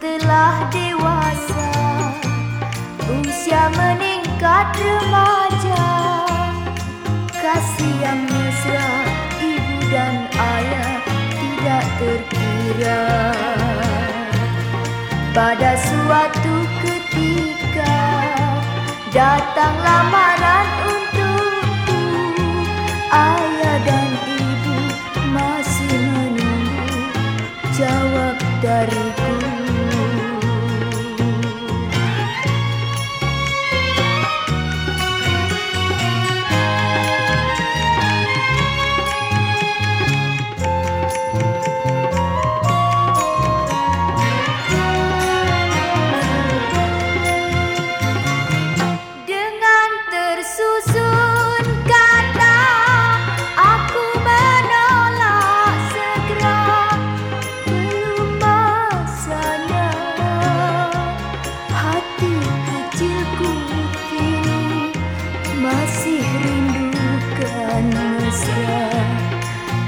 telah dewasa. Usia meningkat remaja. Kasih yang mesra ibu dan ayah tidak terkira. Pada suatu ketika Datang lamaran untukku. Ayah dan ibu masih menunggu Jawab dariku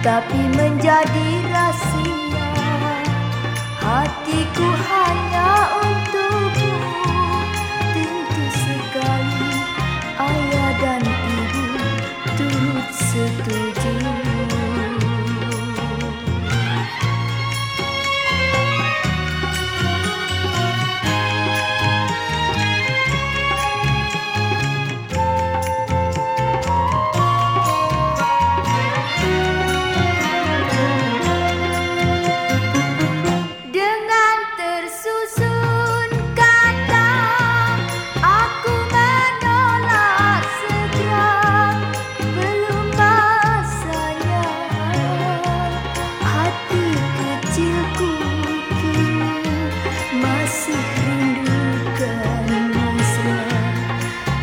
tapi menjadi rahasia. Hatiku hanya untukmu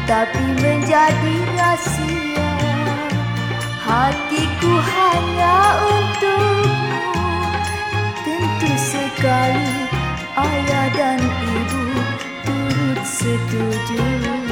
tapi menjadi rahasia. Hatiku hanya untukmu. Tentu sekali ayah dan ibu turut setuju